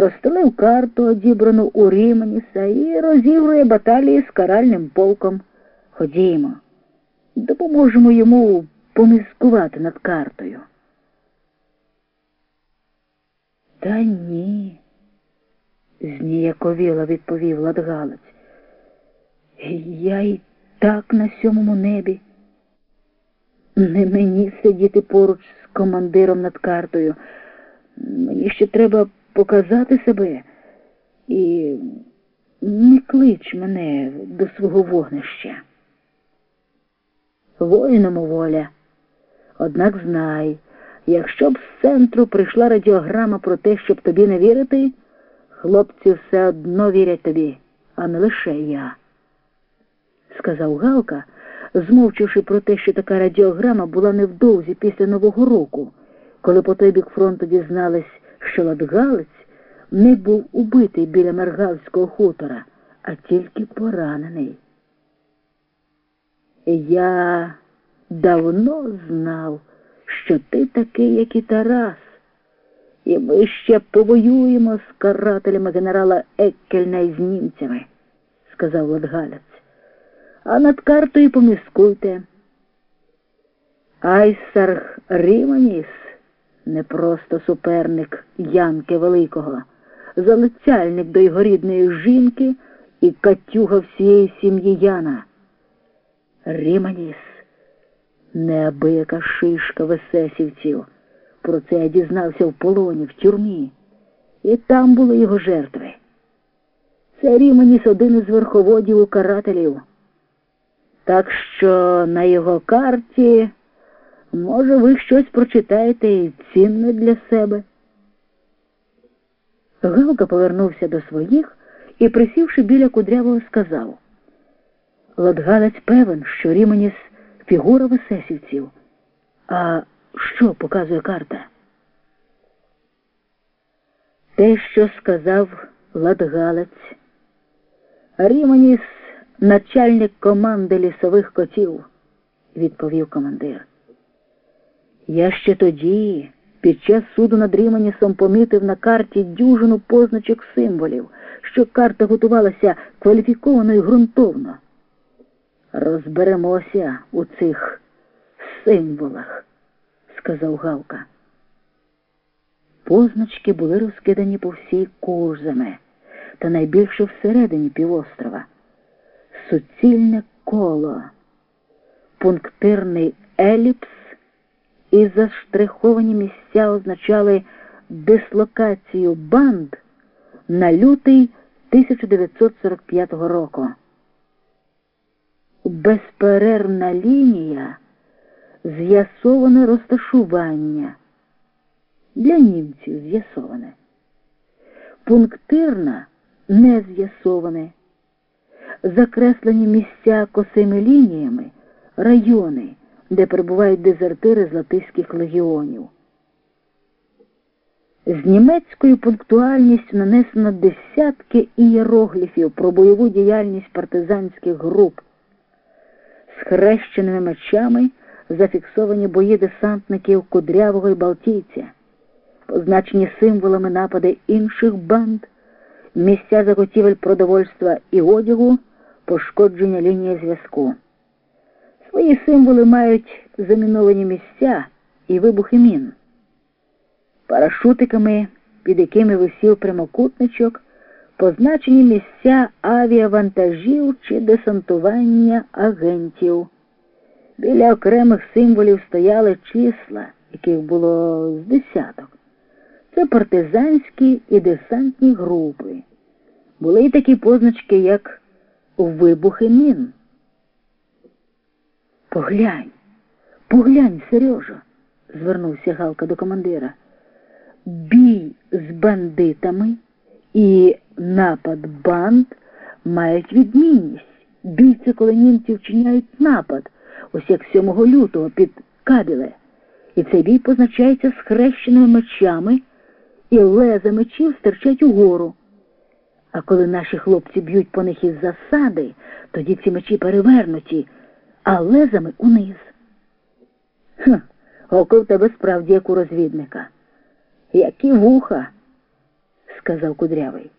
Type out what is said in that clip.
розстелив карту, одібрану у Ріманіса, і розігрує баталії з каральним полком. Ходімо, допоможемо йому поміскувати над картою. Та ні, зніяковіло відповів Ладгалець. Я й так на сьомому небі. Не мені сидіти поруч з командиром над картою. Мені ще треба показати себе і не клич мене до свого вогнища. Воїному воля. Однак знай, якщо б з центру прийшла радіограма про те, щоб тобі не вірити, хлопці все одно вірять тобі, а не лише я, сказав Галка, змовчивши про те, що така радіограма була невдовзі після Нового року, коли по той бік фронту дізнались, що не був убитий біля Маргалського хутора, а тільки поранений. Я давно знав, що ти такий, як і Тарас, і ми ще повоюємо з карателями генерала Еккельна і з німцями, сказав Ладгалець. А над картою поміскуйте. Айсарх Ріманіс не просто суперник Янки Великого, залицяльник до його рідної жінки і катюга всієї сім'ї Яна. Ріманіс неабияка шишка весесівців. Про це я дізнався в полоні, в тюрмі. І там були його жертви. Це Ріманіс один із верховодів у карателів. Так що на його карті, може, ви щось прочитаєте і цінне для себе. Галка повернувся до своїх і, присівши біля кудрявого, сказав Ладгалець певен, що Ріменіс фігура весесівців. А що показує карта? Те, що сказав Ладгалець, Ріменіс начальник команди лісових котів, відповів командир. Я ще тоді, під час суду над Ріменісом, помітив на карті дюжину позначок символів, що карта готувалася кваліфіковано і ґрунтовно. Розберемося у цих символах, сказав Галка. Позначки були розкидані по всій курзами, та найбільше всередині півострова. Суцільне коло, пунктирний еліпс і заштриховані місця означали дислокацію банд на лютий 1945 року безперервна лінія, з'ясоване розташування. Для німців з'ясоване. Пунктирна не з'ясоване. Закреслені місця косими лініями, райони, де перебувають дезертири з латиських легіонів. З німецькою пунктуальністю нанесено десятки ієрогліфів про бойову діяльність партизанських груп хрещеними мечами зафіксовані бої десантників кудрявого і Балтійця, позначені символами напади інших банд, місця заготівель продовольства і одягу, пошкодження лінії зв'язку. Свої символи мають заміновані місця і вибухи мін. Парашутиками, під якими висів прямокутничок, позначені місця авіавантажів чи десантування агентів. Біля окремих символів стояли числа, яких було з десяток. Це партизанські і десантні групи. Були й такі позначки, як вибухи мін. Поглянь, поглянь, Сережа, звернувся Галка до командира. Бій з бандитами і напад банд мають відмінність. Бійці, коли німці вчиняють напад, ось як 7 лютого під Кабіле. І цей бій позначається схрещеними мечами, і леза мечів стирчать угору. А коли наші хлопці б'ють по них із засади, тоді ці мечі перевернуті, а лезами униз. Хм, око в тебе справді як у розвідника. Які вуха сказав кудрявий.